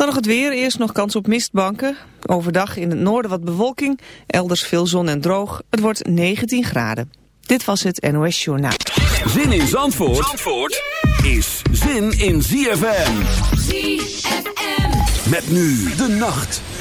Dan nog het weer. Eerst nog kans op mistbanken. Overdag in het noorden wat bewolking. Elders veel zon en droog. Het wordt 19 graden. Dit was het NOS Journaal. Zin in Zandvoort, Zandvoort is zin in ZFM. ZFM. Met nu de nacht.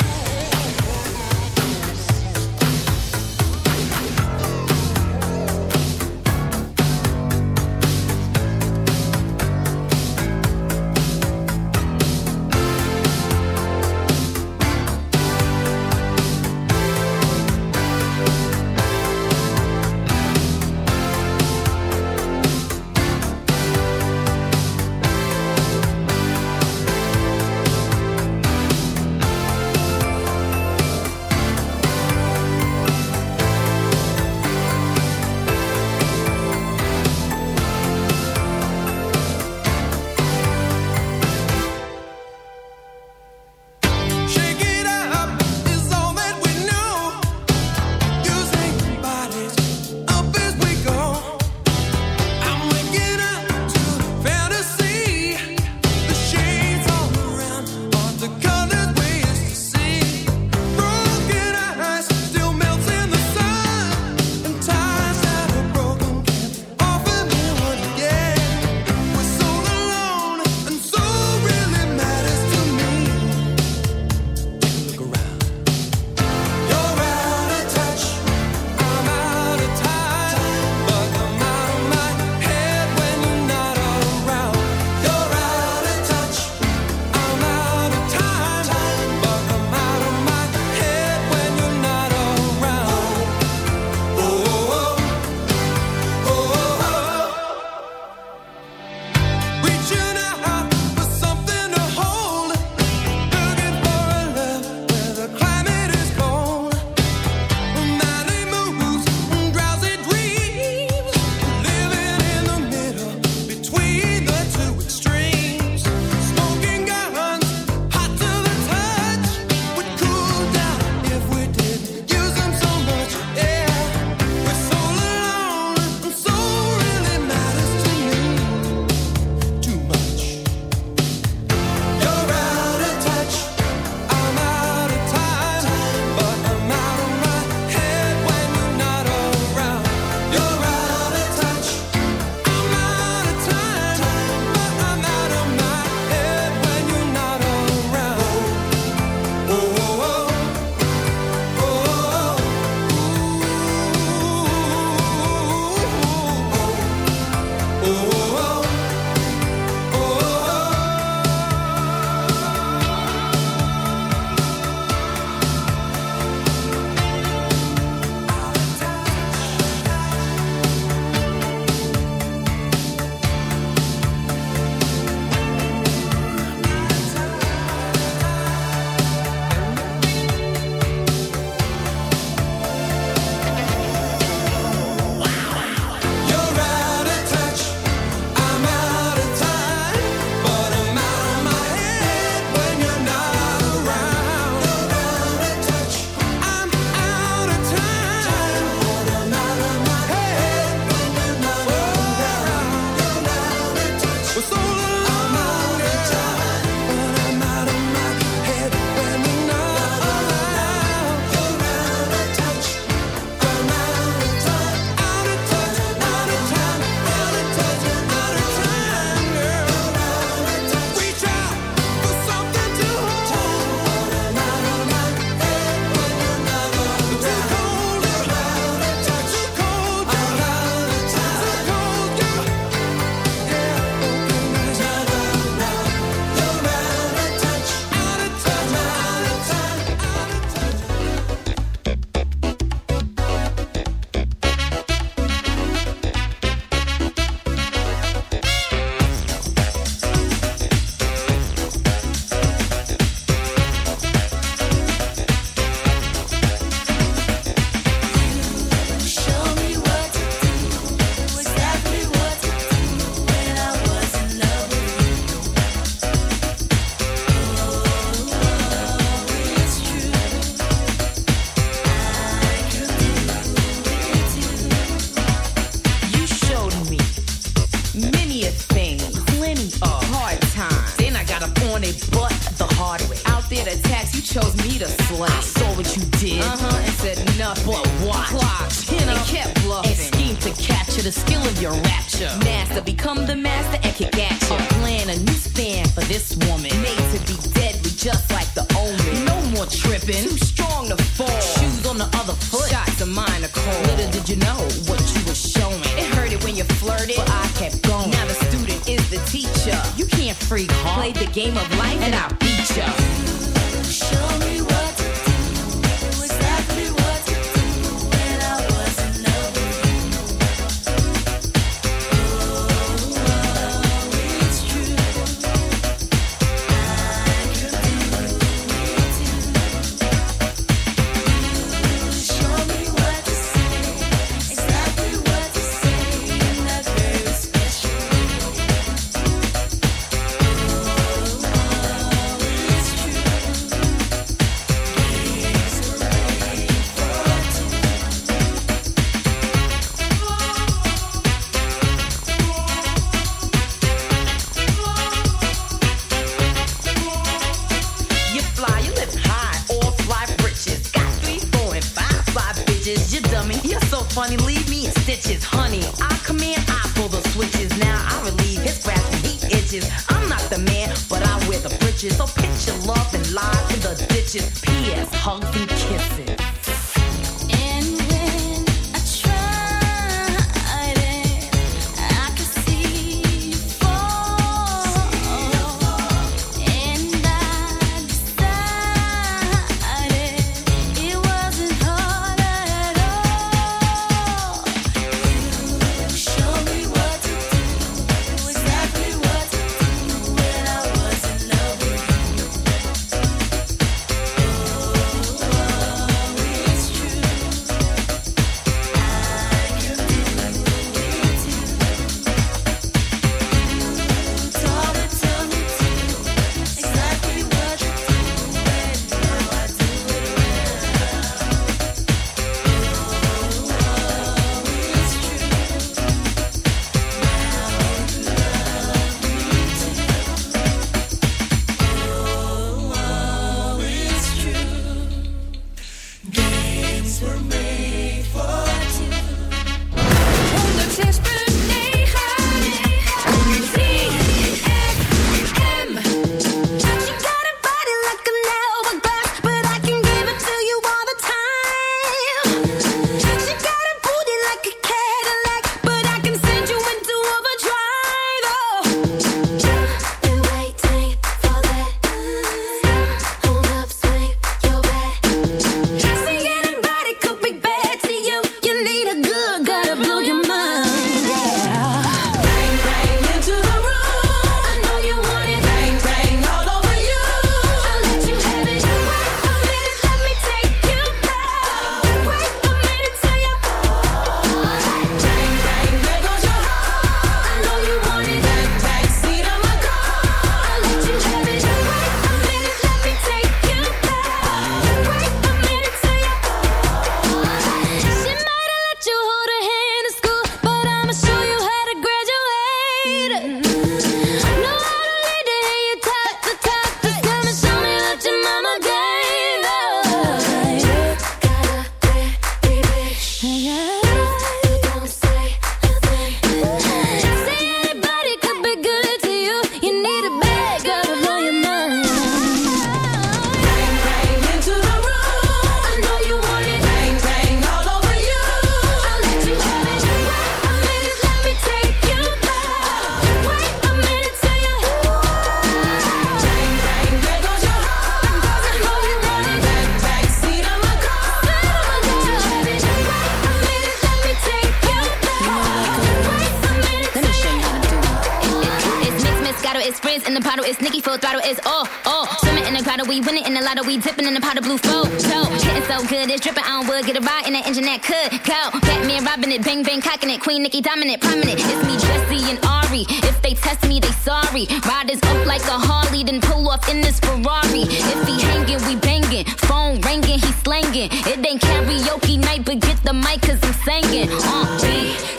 coddle, it's Nicky full throttle, it's all, all. Swimming in the grotto, we winning in the lotto, we dipping in the pot of blue flow. So, Getting so good, it's dripping, I don't would get a ride in the engine that could go. Batman robbing it, bang bang cocking it, Queen Nikki dominant, prominent. It's me, Jesse and Ari. If they test me, they sorry. Riders up like a Harley, then pull off in this Ferrari. If he hanging, we banging. Phone ringing, he slanging. It ain't karaoke night, but get the mic, cause I'm singing. Uh,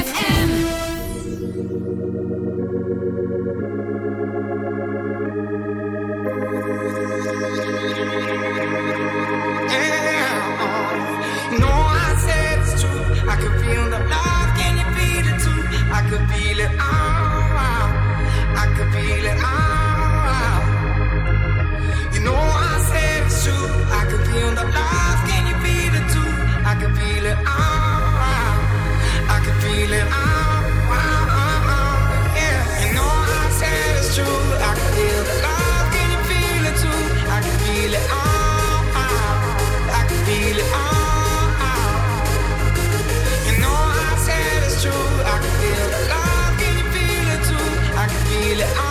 לאן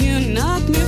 you knock me